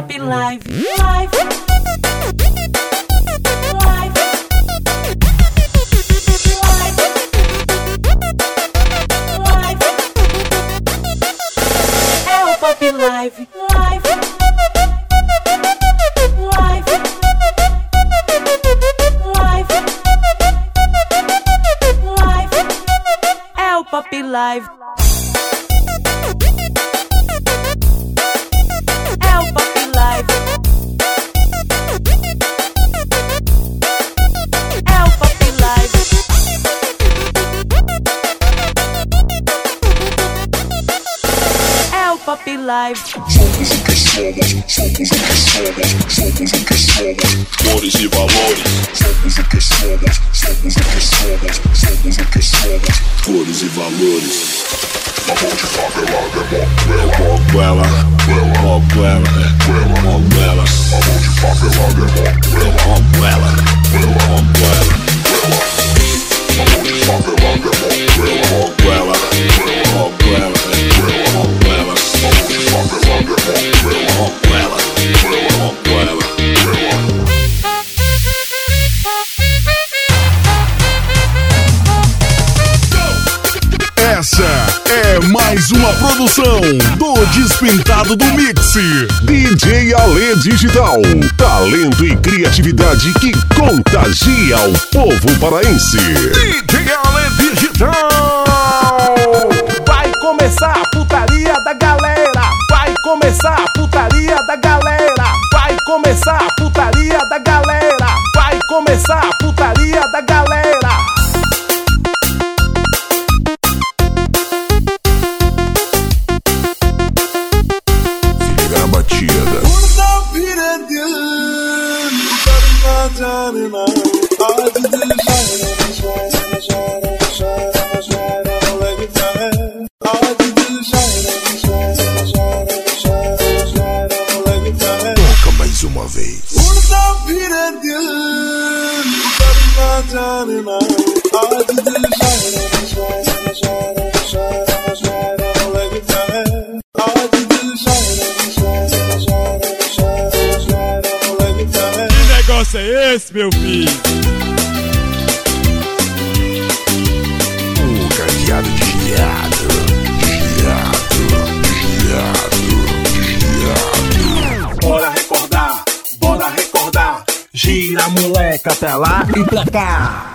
Pop Live. Live. Live. Live. Live. É o Pop Live. Live. Somos o que somos, somos o que somos, somos o que somos, cores e valores. Somos o que somos, somos o que somos, somos o que somos, e valores. Na mão de mão de Essa é mais uma produção do Despintado do Mix. DJ Ale Digital. Talento e criatividade que contagia o povo paraense. DJ Ale Digital. Vai começar a putaria da galera. Vai começar a putaria da galera. Vai começar a putaria da galera. Vai começar a putaria da galera. Toca mais uma vez. Que negócio é esse, meu filho? O cadeado de giado. Giado, giado, giado. Bora recordar, bora recordar. Gira moleca pra lá e pra cá.